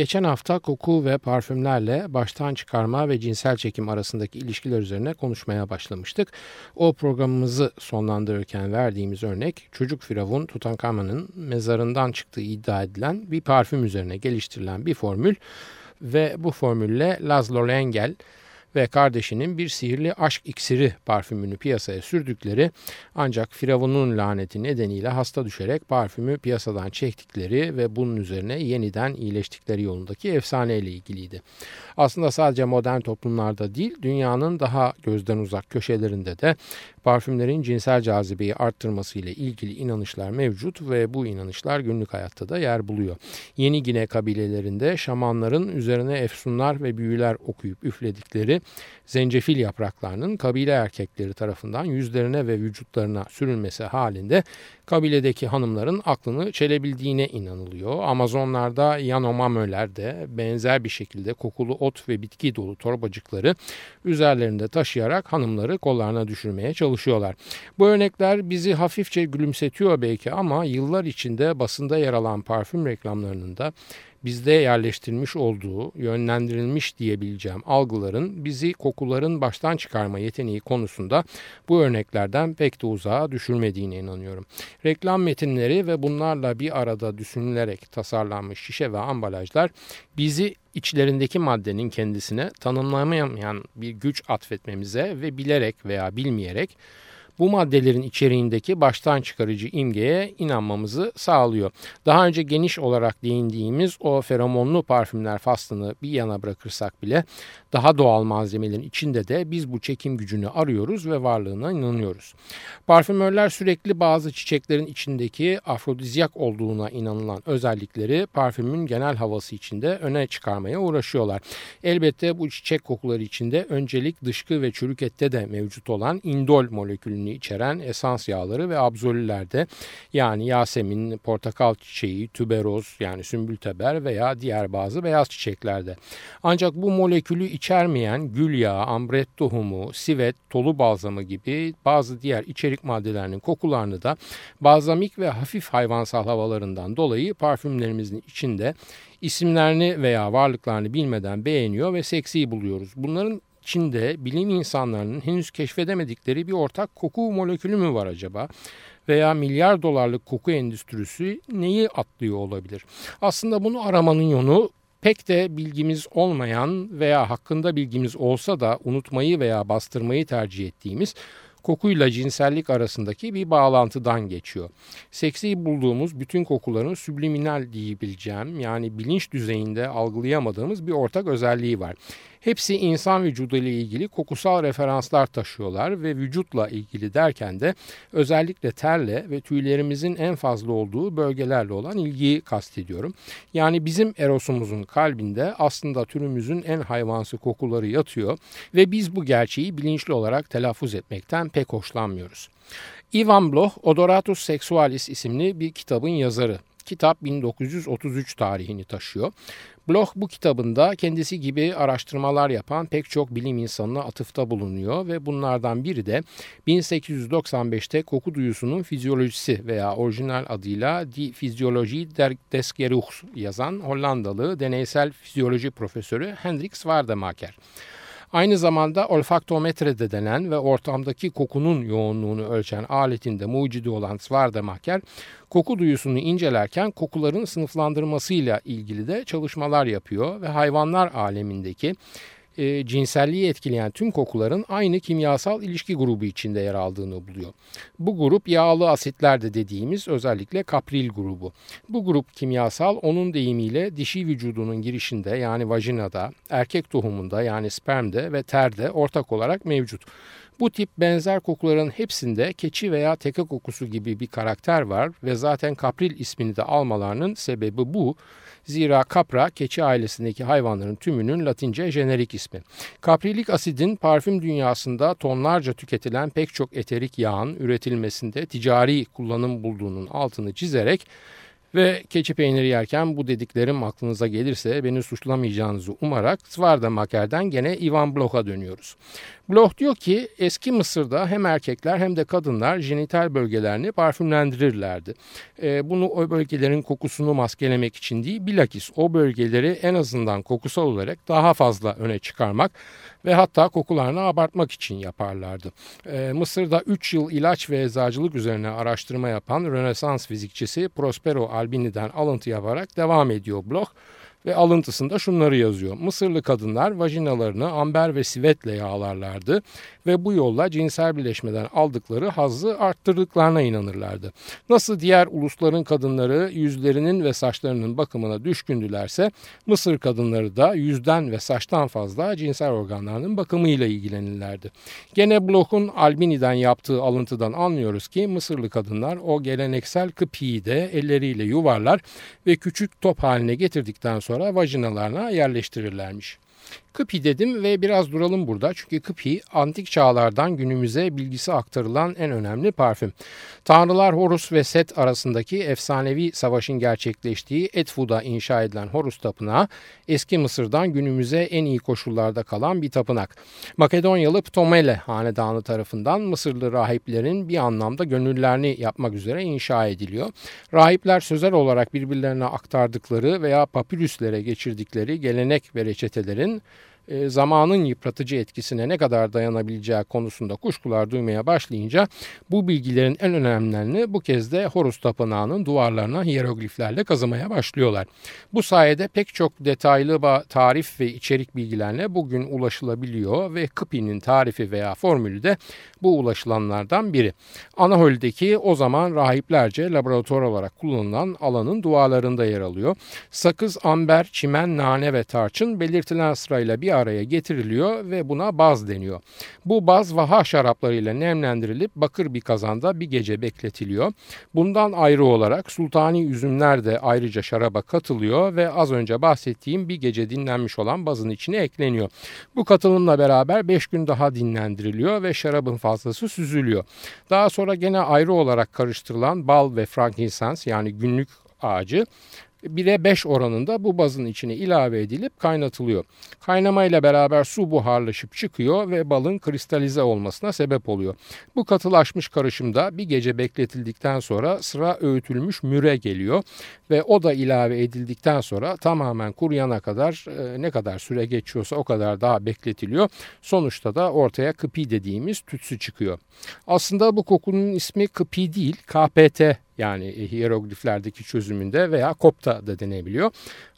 Geçen hafta koku ve parfümlerle baştan çıkarma ve cinsel çekim arasındaki ilişkiler üzerine konuşmaya başlamıştık. O programımızı sonlandırırken verdiğimiz örnek çocuk firavun Tutankamon'un mezarından çıktığı iddia edilen bir parfüm üzerine geliştirilen bir formül ve bu formülle Laszlo Lengel ve kardeşinin bir sihirli aşk iksiri parfümünü piyasaya sürdükleri ancak Firavun'un laneti nedeniyle hasta düşerek parfümü piyasadan çektikleri ve bunun üzerine yeniden iyileştikleri yolundaki efsaneyle ilgiliydi. Aslında sadece modern toplumlarda değil dünyanın daha gözden uzak köşelerinde de parfümlerin cinsel cazibeyi arttırması ile ilgili inanışlar mevcut ve bu inanışlar günlük hayatta da yer buluyor. Yeni Gine kabilelerinde şamanların üzerine efsunlar ve büyüler okuyup üfledikleri zencefil yapraklarının kabile erkekleri tarafından yüzlerine ve vücutlarına sürülmesi halinde kabiledeki hanımların aklını çelebildiğine inanılıyor. Amazonlarda Yanomamöler de benzer bir şekilde kokulu ot ve bitki dolu torbacıkları üzerlerinde taşıyarak hanımları kollarına düşürmeye çalışıyorlar. Bu örnekler bizi hafifçe gülümsetiyor belki ama yıllar içinde basında yer alan parfüm reklamlarının da bizde yerleştirilmiş olduğu, yönlendirilmiş diyebileceğim algıların bizi kokuların baştan çıkarma yeteneği konusunda bu örneklerden pek de uzağa düşürmediğine inanıyorum. Reklam metinleri ve bunlarla bir arada düşünülerek tasarlanmış şişe ve ambalajlar bizi içlerindeki maddenin kendisine tanımlamayan bir güç atfetmemize ve bilerek veya bilmeyerek bu maddelerin içeriğindeki baştan çıkarıcı imgeye inanmamızı sağlıyor. Daha önce geniş olarak değindiğimiz o feromonlu parfümler faslını bir yana bırakırsak bile daha doğal malzemelerin içinde de biz bu çekim gücünü arıyoruz ve varlığına inanıyoruz. Parfümörler sürekli bazı çiçeklerin içindeki afrodizyak olduğuna inanılan özellikleri parfümün genel havası içinde öne çıkarmaya uğraşıyorlar. Elbette bu çiçek kokuları içinde öncelik dışkı ve çürük ette de mevcut olan indol molekülünü içeriğini içeren esans yağları ve absolülerde yani yasemin, portakal çiçeği, tüberoz yani sümbülteber veya diğer bazı beyaz çiçeklerde. Ancak bu molekülü içermeyen gül yağı, ambret tohumu, sivet, tolu balzamı gibi bazı diğer içerik maddelerinin kokularını da balzamik ve hafif hayvansal havalarından dolayı parfümlerimizin içinde isimlerini veya varlıklarını bilmeden beğeniyor ve seksi buluyoruz. Bunların Çin'de bilim insanlarının henüz keşfedemedikleri bir ortak koku molekülü mü var acaba? Veya milyar dolarlık koku endüstrisi neyi atlıyor olabilir? Aslında bunu aramanın yolu pek de bilgimiz olmayan veya hakkında bilgimiz olsa da unutmayı veya bastırmayı tercih ettiğimiz kokuyla cinsellik arasındaki bir bağlantıdan geçiyor. Seksi bulduğumuz bütün kokuların subliminal diyebileceğim yani bilinç düzeyinde algılayamadığımız bir ortak özelliği var. Hepsi insan vücudu ile ilgili kokusal referanslar taşıyorlar ve vücutla ilgili derken de özellikle terle ve tüylerimizin en fazla olduğu bölgelerle olan ilgiyi kastediyorum. Yani bizim erosumuzun kalbinde aslında türümüzün en hayvansı kokuları yatıyor ve biz bu gerçeği bilinçli olarak telaffuz etmekten pek hoşlanmıyoruz. Ivan Bloch, Odoratus Sexualis isimli bir kitabın yazarı. Kitap 1933 tarihini taşıyor. Bloch bu kitabında kendisi gibi araştırmalar yapan pek çok bilim insanına atıfta bulunuyor ve bunlardan biri de 1895'te koku duyusunun fizyolojisi veya orijinal adıyla Die Physiologie des Geruchs yazan Hollandalı deneysel fizyoloji profesörü Hendrik Zwaardemaker. Aynı zamanda olfaktometre de denen ve ortamdaki kokunun yoğunluğunu ölçen aletinde mucidi olan Svardemacher, koku duyusunu incelerken kokuların sınıflandırmasıyla ilgili de çalışmalar yapıyor ve hayvanlar alemindeki e, cinselliği etkileyen tüm kokuların aynı kimyasal ilişki grubu içinde yer aldığını buluyor. Bu grup yağlı asitler de dediğimiz özellikle kapril grubu. Bu grup kimyasal onun deyimiyle dişi vücudunun girişinde yani vajinada, erkek tohumunda yani spermde ve terde ortak olarak mevcut. Bu tip benzer kokuların hepsinde keçi veya teke kokusu gibi bir karakter var ve zaten kapril ismini de almalarının sebebi bu. Zira kapra keçi ailesindeki hayvanların tümünün latince jenerik ismi. Kaprilik asidin parfüm dünyasında tonlarca tüketilen pek çok eterik yağın üretilmesinde ticari kullanım bulduğunun altını çizerek ve keçi peyniri yerken bu dediklerim aklınıza gelirse beni suçlamayacağınızı umarak Svarda Maker'den gene Ivan Bloch'a dönüyoruz. Bloch diyor ki eski Mısır'da hem erkekler hem de kadınlar jenital bölgelerini parfümlendirirlerdi. E, bunu o bölgelerin kokusunu maskelemek için değil bilakis o bölgeleri en azından kokusal olarak daha fazla öne çıkarmak ve hatta kokularını abartmak için yaparlardı. E, Mısır'da 3 yıl ilaç ve eczacılık üzerine araştırma yapan Rönesans fizikçisi Prospero Albini'den alıntı yaparak devam ediyor Bloch ve alıntısında şunları yazıyor. Mısırlı kadınlar vajinalarını amber ve sivetle yağlarlardı ve bu yolla cinsel birleşmeden aldıkları hazzı arttırdıklarına inanırlardı. Nasıl diğer ulusların kadınları yüzlerinin ve saçlarının bakımına düşkündülerse Mısır kadınları da yüzden ve saçtan fazla cinsel organlarının bakımıyla ilgilenirlerdi. Gene Bloch'un Albini'den yaptığı alıntıdan anlıyoruz ki Mısırlı kadınlar o geleneksel kıpiyi de elleriyle yuvarlar ve küçük top haline getirdikten sonra vajinalarına yerleştirirlermiş. Kıpi dedim ve biraz duralım burada çünkü Kıpi antik çağlardan günümüze bilgisi aktarılan en önemli parfüm. Tanrılar Horus ve Set arasındaki efsanevi savaşın gerçekleştiği Edfu'da inşa edilen Horus Tapınağı eski Mısır'dan günümüze en iyi koşullarda kalan bir tapınak. Makedonyalı Ptomele hanedanı tarafından Mısırlı rahiplerin bir anlamda gönüllerini yapmak üzere inşa ediliyor. Rahipler sözel olarak birbirlerine aktardıkları veya papirüslere geçirdikleri gelenek ve reçetelerin e, zamanın yıpratıcı etkisine ne kadar dayanabileceği konusunda kuşkular duymaya başlayınca bu bilgilerin en önemlilerini bu kez de Horus Tapınağı'nın duvarlarına hierogliflerle kazımaya başlıyorlar. Bu sayede pek çok detaylı tarif ve içerik bilgilerine bugün ulaşılabiliyor ve Kıpi'nin tarifi veya formülü de bu ulaşılanlardan biri. Anahol'deki o zaman rahiplerce laboratuvar olarak kullanılan alanın duvarlarında yer alıyor. Sakız, amber, çimen, nane ve tarçın belirtilen sırayla bir araya getiriliyor ve buna baz deniyor. Bu baz vaha şaraplarıyla nemlendirilip bakır bir kazanda bir gece bekletiliyor. Bundan ayrı olarak sultani üzümler de ayrıca şaraba katılıyor ve az önce bahsettiğim bir gece dinlenmiş olan bazın içine ekleniyor. Bu katılımla beraber 5 gün daha dinlendiriliyor ve şarabın fazlası süzülüyor. Daha sonra gene ayrı olarak karıştırılan bal ve frankincense yani günlük ağacı 1'e 5 oranında bu bazın içine ilave edilip kaynatılıyor. Kaynamayla beraber su buharlaşıp çıkıyor ve balın kristalize olmasına sebep oluyor. Bu katılaşmış karışımda bir gece bekletildikten sonra sıra öğütülmüş müre geliyor ve o da ilave edildikten sonra tamamen kuruyana kadar e, ne kadar süre geçiyorsa o kadar daha bekletiliyor. Sonuçta da ortaya kıpi dediğimiz tütsü çıkıyor. Aslında bu kokunun ismi kıpi değil KPT yani hierogliflerdeki çözümünde veya kopta da denebiliyor.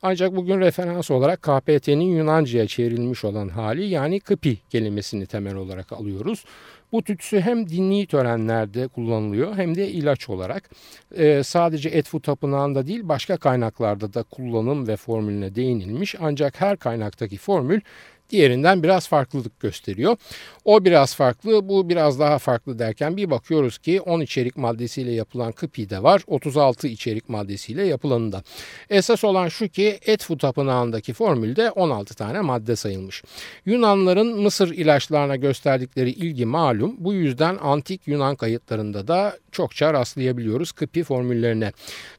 Ancak bugün referans olarak KPT'nin Yunanca'ya çevrilmiş olan hali yani kıpi kelimesini temel olarak alıyoruz. Bu tütsü hem dini törenlerde kullanılıyor hem de ilaç olarak. Ee, sadece Etfu Tapınağı'nda değil başka kaynaklarda da kullanım ve formülüne değinilmiş. Ancak her kaynaktaki formül diğerinden biraz farklılık gösteriyor. O biraz farklı, bu biraz daha farklı derken bir bakıyoruz ki 10 içerik maddesiyle yapılan kıpi de var, 36 içerik maddesiyle yapılanı da. Esas olan şu ki Etfu Tapınağı'ndaki formülde 16 tane madde sayılmış. Yunanların Mısır ilaçlarına gösterdikleri ilgi malum. Bu yüzden antik Yunan kayıtlarında da çokça rastlayabiliyoruz kıpi formüllerine.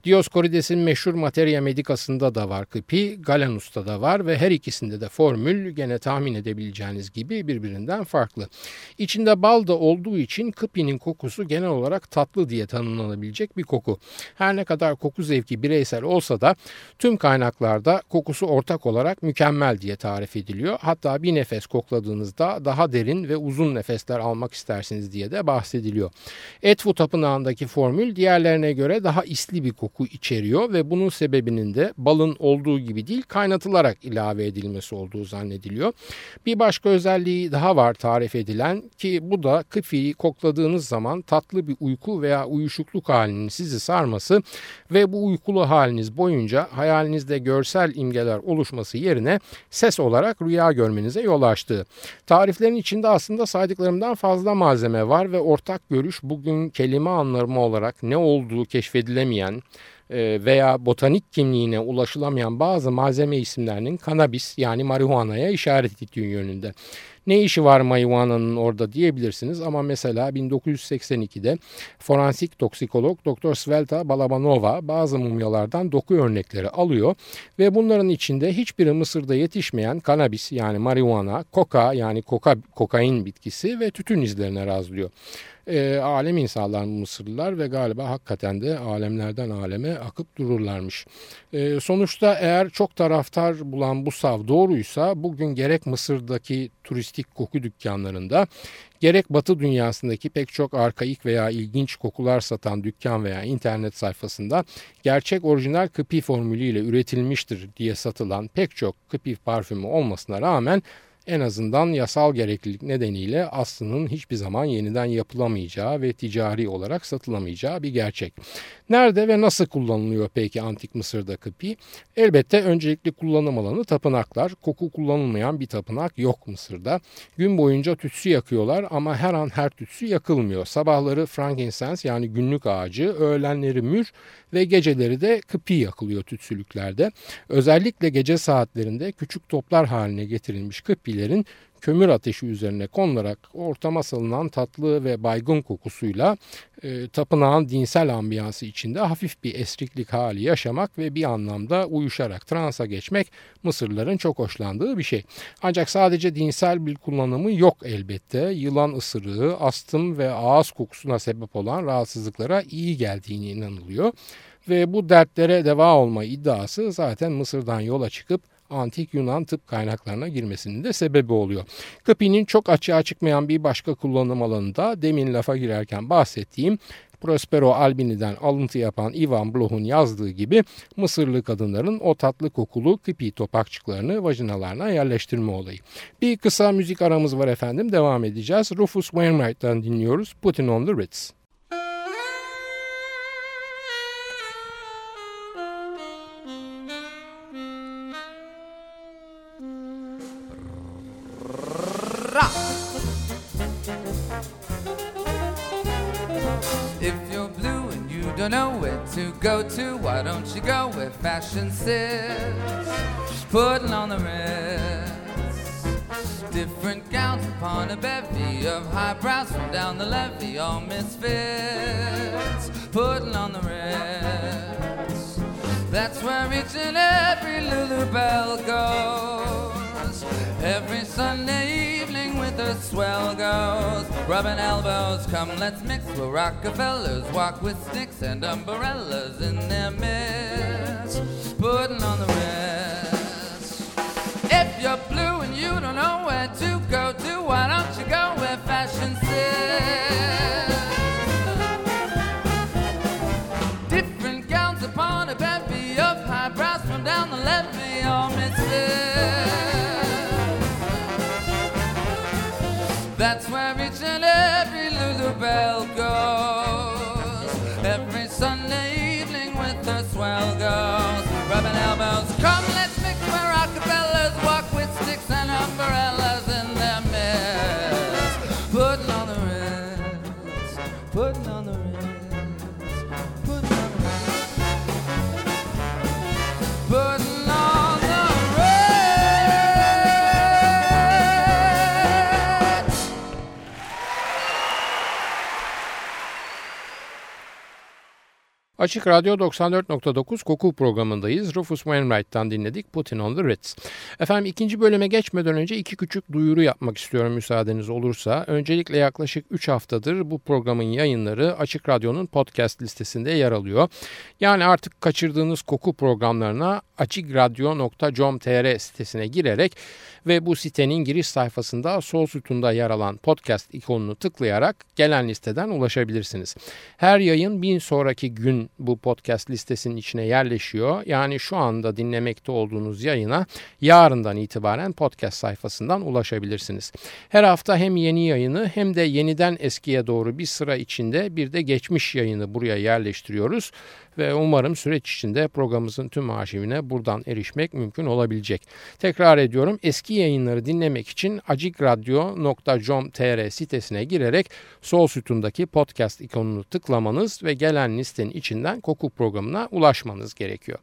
Dioskorides'in meşhur Materia Medicas'ında da var kıpi, Galenus'ta da var ve her ikisinde de formül gene tahmin edebileceğiniz gibi birbirinden farklı. İçinde bal da olduğu için kıpinin kokusu genel olarak tatlı diye tanımlanabilecek bir koku. Her ne kadar koku zevki bireysel olsa da tüm kaynaklarda kokusu ortak olarak mükemmel diye tarif ediliyor. Hatta bir nefes kokladığınızda daha derin ve uzun nefesler almak istersiniz diye de bahsediliyor. Etfu tapınağındaki formül diğerlerine göre daha isli bir koku içeriyor ve bunun sebebinin de balın olduğu gibi değil kaynatılarak ilave edilmesi olduğu zannediliyor. Bir başka özelliği daha var tarif edilen ki bu da kıfiyi kokladığınız zaman tatlı bir uyku veya uyuşukluk halinin sizi sarması ve bu uykulu haliniz boyunca hayalinizde görsel imgeler oluşması yerine ses olarak rüya görmenize yol açtığı. Tariflerin içinde aslında saydıklarımdan fazla malzeme var ve ortak görüş bugün kelime anlamı olarak ne olduğu keşfedilemeyen e, veya botanik kimliğine ulaşılamayan bazı malzeme isimlerinin kanabis yani marihuana'ya işaret ettiği yönünde. Ne işi var marihuana'nın orada diyebilirsiniz ama mesela 1982'de forensik toksikolog Dr. Svelta Balabanova bazı mumyalardan doku örnekleri alıyor ve bunların içinde hiçbiri Mısır'da yetişmeyen kanabis yani marihuana, koka yani koka, kokain bitkisi ve tütün izlerine razlıyor e, alem insanlar Mısırlılar ve galiba hakikaten de alemlerden aleme akıp dururlarmış. E, sonuçta eğer çok taraftar bulan bu sav doğruysa bugün gerek Mısır'daki turistik koku dükkanlarında gerek batı dünyasındaki pek çok arkaik veya ilginç kokular satan dükkan veya internet sayfasında gerçek orijinal kıpi formülüyle üretilmiştir diye satılan pek çok kıpi parfümü olmasına rağmen en azından yasal gereklilik nedeniyle aslının hiçbir zaman yeniden yapılamayacağı ve ticari olarak satılamayacağı bir gerçek. Nerede ve nasıl kullanılıyor peki antik Mısır'da kıpi? Elbette öncelikli kullanım alanı tapınaklar. Koku kullanılmayan bir tapınak yok Mısır'da. Gün boyunca tütsü yakıyorlar ama her an her tütsü yakılmıyor. Sabahları frankincense yani günlük ağacı, öğlenleri mür ve geceleri de kıpi yakılıyor tütsülüklerde. Özellikle gece saatlerinde küçük toplar haline getirilmiş kıpilerin kömür ateşi üzerine konularak ortama salınan tatlı ve baygın kokusuyla e, tapınağın dinsel ambiyansı içinde hafif bir esriklik hali yaşamak ve bir anlamda uyuşarak transa geçmek Mısırlıların çok hoşlandığı bir şey. Ancak sadece dinsel bir kullanımı yok elbette. Yılan ısırığı, astım ve ağız kokusuna sebep olan rahatsızlıklara iyi geldiğini inanılıyor ve bu dertlere deva olma iddiası zaten Mısır'dan yola çıkıp antik Yunan tıp kaynaklarına girmesinin de sebebi oluyor. Kıpi'nin çok açığa çıkmayan bir başka kullanım alanı da demin lafa girerken bahsettiğim Prospero Albini'den alıntı yapan Ivan Bloch'un yazdığı gibi Mısırlı kadınların o tatlı kokulu kıpi topakçıklarını vajinalarına yerleştirme olayı. Bir kısa müzik aramız var efendim devam edeceğiz. Rufus Wainwright'tan dinliyoruz Putting on the Ritz. To go to, why don't you go where fashion sits? Putting on the ritz. Different gowns upon a bevy of highbrows from down the levee, all misfits. Putting on the ritz. That's where each and every Lulu Bell goes. Every Sunday evening with the swell girls, Rubbing elbows, come let's mix with Rockefellers. Walk with sticks and umbrellas in their midst. Putting on the rest. If you're blue and you don't know where to go to, why don't you go where fashion sits? Different gowns upon a bevy of highbrows from down the levee, all misfits. Açık Radyo 94.9 Koku programındayız. Rufus Wainwright'tan dinledik Putin on the Ritz. Efendim ikinci bölüme geçmeden önce iki küçük duyuru yapmak istiyorum müsaadeniz olursa. Öncelikle yaklaşık 3 haftadır bu programın yayınları Açık Radyo'nun podcast listesinde yer alıyor. Yani artık kaçırdığınız koku programlarına açikradyo.com.tr sitesine girerek ve bu sitenin giriş sayfasında sol sütunda yer alan podcast ikonunu tıklayarak gelen listeden ulaşabilirsiniz. Her yayın bir sonraki gün bu podcast listesinin içine yerleşiyor. Yani şu anda dinlemekte olduğunuz yayına yarından itibaren podcast sayfasından ulaşabilirsiniz. Her hafta hem yeni yayını hem de yeniden eskiye doğru bir sıra içinde bir de geçmiş yayını buraya yerleştiriyoruz ve umarım süreç içinde programımızın tüm arşivine buradan erişmek mümkün olabilecek. Tekrar ediyorum eski yayınları dinlemek için acikradyo.com.tr sitesine girerek sol sütundaki podcast ikonunu tıklamanız ve gelen listenin içinden koku programına ulaşmanız gerekiyor.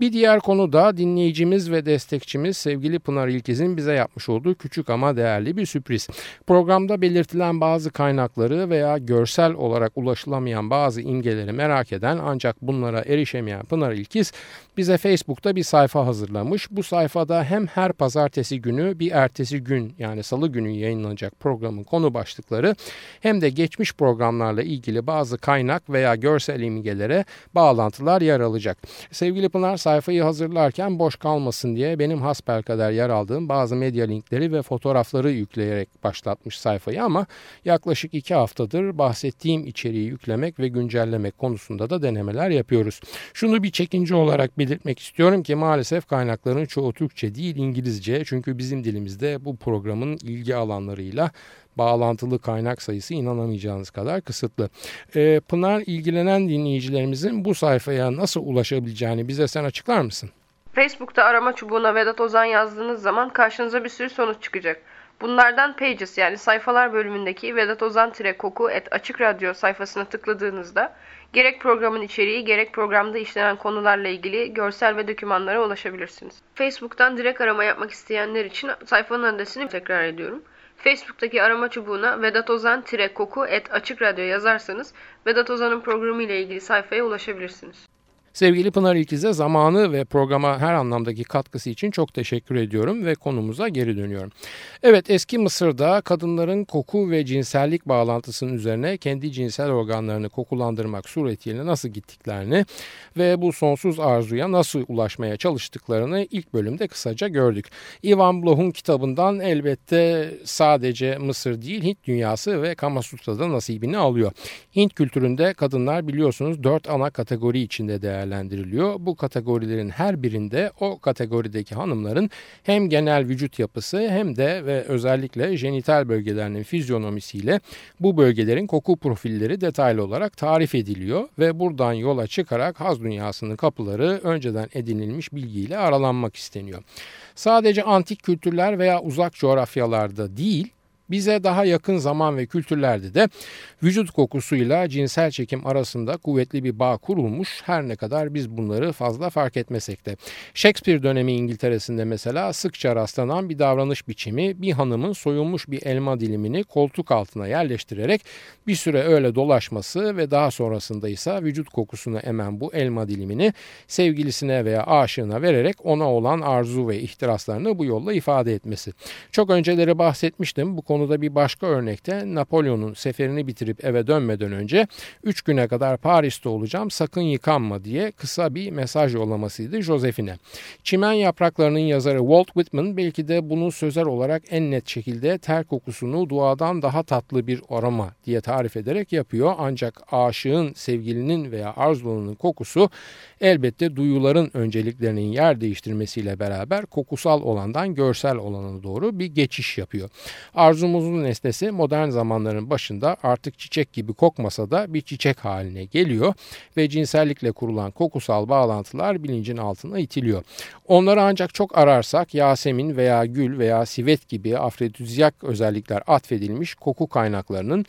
Bir diğer konu da dinleyicimiz ve destekçimiz sevgili Pınar İlkiz'in bize yapmış olduğu küçük ama değerli bir sürpriz. Programda belirtilen bazı kaynakları veya görsel olarak ulaşılamayan bazı imgeleri merak eden ancak bunlara erişemeyen Pınar İlkiz bize Facebook'ta bir sayfa hazırlamış. Bu sayfada hem her pazartesi günü bir ertesi gün yani salı günü yayınlanacak programın konu başlıkları hem de geçmiş programlarla ilgili bazı kaynak veya görsel imgelere bağlantılar yer alacak. Sevgili Pınar sayfayı hazırlarken boş kalmasın diye benim hasbelkader yer aldığım bazı medya linkleri ve fotoğrafları yükleyerek başlatmış sayfayı ama yaklaşık iki haftadır bahsettiğim içeriği yüklemek ve güncellemek konusunda da denemeler yapıyoruz. Şunu bir çekince olarak belirtmek istiyorum ki maalesef kaynakların çoğu Türkçe değil İngilizce çünkü bizim dilimizde bu programın ilgi alanlarıyla bağlantılı kaynak sayısı inanamayacağınız kadar kısıtlı. Ee, Pınar ilgilenen dinleyicilerimizin bu sayfaya nasıl ulaşabileceğini bize sen açıklar mısın? Facebook'ta arama çubuğuna Vedat Ozan yazdığınız zaman karşınıza bir sürü sonuç çıkacak. Bunlardan Pages yani sayfalar bölümündeki Vedat Ozan koku et açık radyo sayfasına tıkladığınızda gerek programın içeriği gerek programda işlenen konularla ilgili görsel ve dokümanlara ulaşabilirsiniz. Facebook'tan direkt arama yapmak isteyenler için sayfanın adresini tekrar ediyorum. Facebook'taki arama çubuğuna Vedat Ozan koku et açık radyo yazarsanız Vedat Ozan'ın programı ile ilgili sayfaya ulaşabilirsiniz. Sevgili Pınar İlkiz'e zamanı ve programa her anlamdaki katkısı için çok teşekkür ediyorum ve konumuza geri dönüyorum. Evet eski Mısır'da kadınların koku ve cinsellik bağlantısının üzerine kendi cinsel organlarını kokulandırmak suretiyle nasıl gittiklerini ve bu sonsuz arzuya nasıl ulaşmaya çalıştıklarını ilk bölümde kısaca gördük. Ivan Bloch'un kitabından elbette sadece Mısır değil Hint dünyası ve Kamasutra'da nasibini alıyor. Hint kültüründe kadınlar biliyorsunuz dört ana kategori içinde değerli değerlendiriliyor. Bu kategorilerin her birinde o kategorideki hanımların hem genel vücut yapısı hem de ve özellikle jenital bölgelerinin fizyonomisiyle bu bölgelerin koku profilleri detaylı olarak tarif ediliyor ve buradan yola çıkarak haz dünyasının kapıları önceden edinilmiş bilgiyle aralanmak isteniyor. Sadece antik kültürler veya uzak coğrafyalarda değil, bize daha yakın zaman ve kültürlerde de vücut kokusuyla cinsel çekim arasında kuvvetli bir bağ kurulmuş her ne kadar biz bunları fazla fark etmesek de. Shakespeare dönemi İngiltere'sinde mesela sıkça rastlanan bir davranış biçimi bir hanımın soyulmuş bir elma dilimini koltuk altına yerleştirerek bir süre öyle dolaşması ve daha sonrasında ise vücut kokusunu emen bu elma dilimini sevgilisine veya aşığına vererek ona olan arzu ve ihtiraslarını bu yolla ifade etmesi. Çok önceleri bahsetmiştim bu konu konuda bir başka örnekte Napolyon'un seferini bitirip eve dönmeden önce 3 güne kadar Paris'te olacağım sakın yıkanma diye kısa bir mesaj yollamasıydı Josephine. Çimen Yapraklarının yazarı Walt Whitman belki de bunu sözel olarak en net şekilde ter kokusunu duadan daha tatlı bir aroma diye tarif ederek yapıyor. Ancak aşığın, sevgilinin veya arzulunun kokusu elbette duyuların önceliklerinin yer değiştirmesiyle beraber kokusal olandan görsel olana doğru bir geçiş yapıyor. Arzu Arzumuzun nesnesi modern zamanların başında artık çiçek gibi kokmasa da bir çiçek haline geliyor ve cinsellikle kurulan kokusal bağlantılar bilincin altına itiliyor. Onları ancak çok ararsak Yasemin veya gül veya sivet gibi afrodizyak özellikler atfedilmiş koku kaynaklarının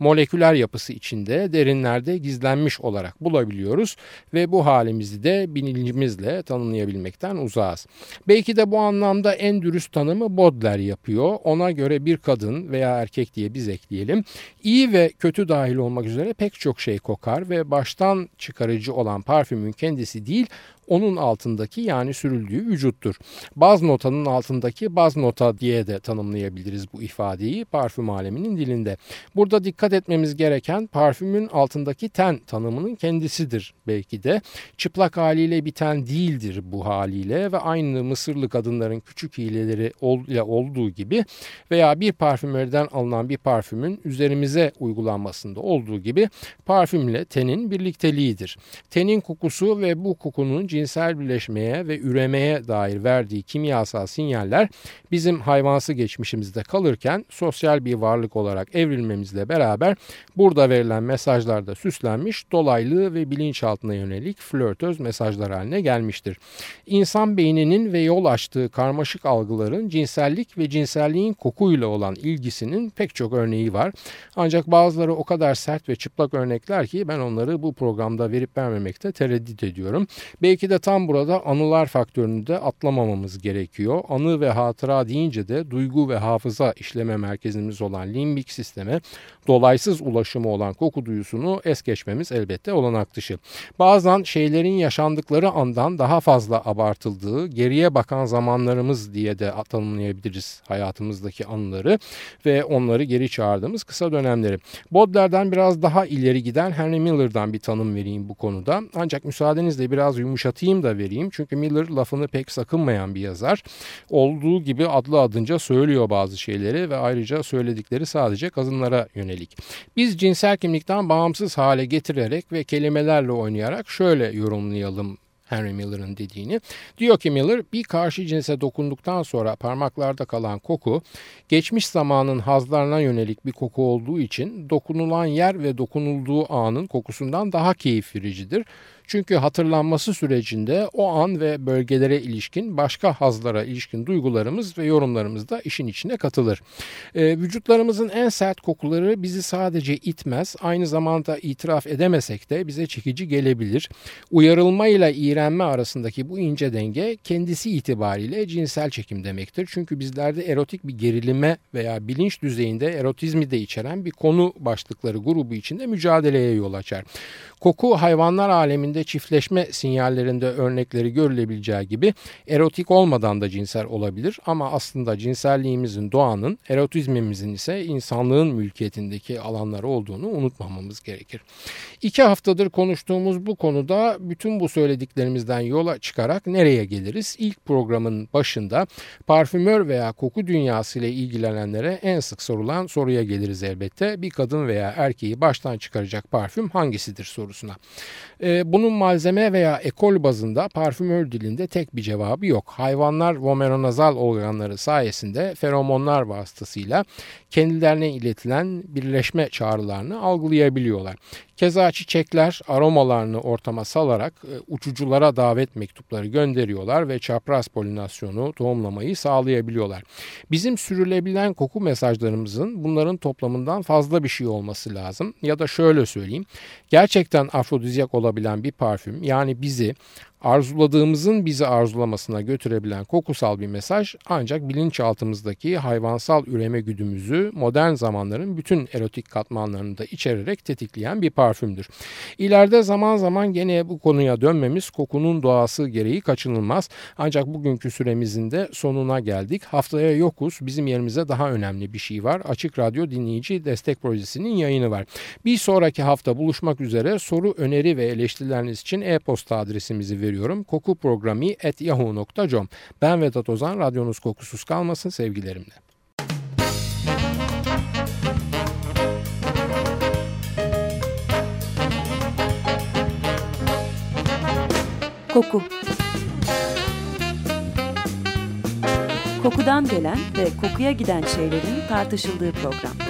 moleküler yapısı içinde derinlerde gizlenmiş olarak bulabiliyoruz ve bu halimizi de bilincimizle tanımlayabilmekten uzağız. Belki de bu anlamda en dürüst tanımı Baudelaire yapıyor. Ona göre bir kadın veya erkek diye biz ekleyelim. İyi ve kötü dahil olmak üzere pek çok şey kokar ve baştan çıkarıcı olan parfümün kendisi değil onun altındaki yani sürüldüğü vücuttur. Baz notanın altındaki baz nota diye de tanımlayabiliriz bu ifadeyi parfüm aleminin dilinde. Burada dikkat etmemiz gereken parfümün altındaki ten tanımının kendisidir belki de. Çıplak haliyle biten değildir bu haliyle ve aynı Mısırlı kadınların küçük hileleri ile olduğu gibi veya bir parfümeriden alınan bir parfümün üzerimize uygulanmasında olduğu gibi parfümle tenin birlikteliğidir. Tenin kokusu ve bu kokunun cinsel birleşmeye ve üremeye dair verdiği kimyasal sinyaller bizim hayvansı geçmişimizde kalırken sosyal bir varlık olarak evrilmemizle beraber burada verilen mesajlarda süslenmiş dolaylı ve bilinçaltına yönelik flörtöz mesajlar haline gelmiştir. İnsan beyninin ve yol açtığı karmaşık algıların cinsellik ve cinselliğin kokuyla olan ilgisinin pek çok örneği var. Ancak bazıları o kadar sert ve çıplak örnekler ki ben onları bu programda verip vermemekte tereddüt ediyorum. Belki de tam burada anılar faktörünü de atlamamamız gerekiyor. Anı ve hatıra deyince de duygu ve hafıza işleme merkezimiz olan limbik sisteme dolaysız ulaşımı olan koku duyusunu es geçmemiz elbette olanak dışı. Bazen şeylerin yaşandıkları andan daha fazla abartıldığı, geriye bakan zamanlarımız diye de tanımlayabiliriz hayatımızdaki anıları ve onları geri çağırdığımız kısa dönemleri. Baudelaire'den biraz daha ileri giden Henry Miller'dan bir tanım vereyim bu konuda. Ancak müsaadenizle biraz yumuşatayım da vereyim. Çünkü Miller lafını pek sakınmayan bir yazar. Olduğu gibi adlı adınca söylüyor bazı şeyleri ve ayrıca söyledikleri sadece kadınlara yönelik. Biz cinsel kimlikten bağımsız hale getirerek ve kelimelerle oynayarak şöyle yorumlayalım Henry Miller'ın dediğini. Diyor ki Miller bir karşı cinse dokunduktan sonra parmaklarda kalan koku geçmiş zamanın hazlarına yönelik bir koku olduğu için dokunulan yer ve dokunulduğu anın kokusundan daha keyif vericidir. Çünkü hatırlanması sürecinde o an ve bölgelere ilişkin başka hazlara ilişkin duygularımız ve yorumlarımız da işin içine katılır. E, vücutlarımızın en sert kokuları bizi sadece itmez, aynı zamanda itiraf edemesek de bize çekici gelebilir. Uyarılma ile iğrenme arasındaki bu ince denge kendisi itibariyle cinsel çekim demektir. Çünkü bizlerde erotik bir gerilime veya bilinç düzeyinde erotizmi de içeren bir konu başlıkları grubu içinde mücadeleye yol açar. Koku hayvanlar aleminde çiftleşme sinyallerinde örnekleri görülebileceği gibi erotik olmadan da cinsel olabilir ama aslında cinselliğimizin doğanın, erotizmimizin ise insanlığın mülkiyetindeki alanları olduğunu unutmamamız gerekir. İki haftadır konuştuğumuz bu konuda bütün bu söylediklerimizden yola çıkarak nereye geliriz? İlk programın başında parfümör veya koku dünyası ile ilgilenenlere en sık sorulan soruya geliriz elbette. Bir kadın veya erkeği baştan çıkaracak parfüm hangisidir sorusuna. Ee, bunun malzeme veya ekol bazında parfümör dilinde tek bir cevabı yok. Hayvanlar vomeronazal organları sayesinde feromonlar vasıtasıyla kendilerine iletilen birleşme çağrılarını algılayabiliyorlar. Keza çiçekler aromalarını ortama salarak e, uçuculara davet mektupları gönderiyorlar ve çapraz polinasyonu, tohumlamayı sağlayabiliyorlar. Bizim sürülebilen koku mesajlarımızın bunların toplamından fazla bir şey olması lazım. Ya da şöyle söyleyeyim. Gerçekten afrodizyak olabilen bir parfüm. Yani bizi arzuladığımızın bizi arzulamasına götürebilen kokusal bir mesaj ancak bilinçaltımızdaki hayvansal üreme güdümüzü modern zamanların bütün erotik katmanlarını da içererek tetikleyen bir parfümdür. İleride zaman zaman gene bu konuya dönmemiz kokunun doğası gereği kaçınılmaz. Ancak bugünkü süremizin de sonuna geldik. Haftaya yokuz. Bizim yerimize daha önemli bir şey var. Açık Radyo Dinleyici Destek Projesi'nin yayını var. Bir sonraki hafta buluşmak üzere soru, öneri ve eleştirileriniz için e-posta adresimizi veriyoruz veriyorum. Koku programı at yahoo.com. Ben Vedat Ozan. Radyonuz kokusuz kalmasın sevgilerimle. Koku Kokudan gelen ve kokuya giden şeylerin tartışıldığı program.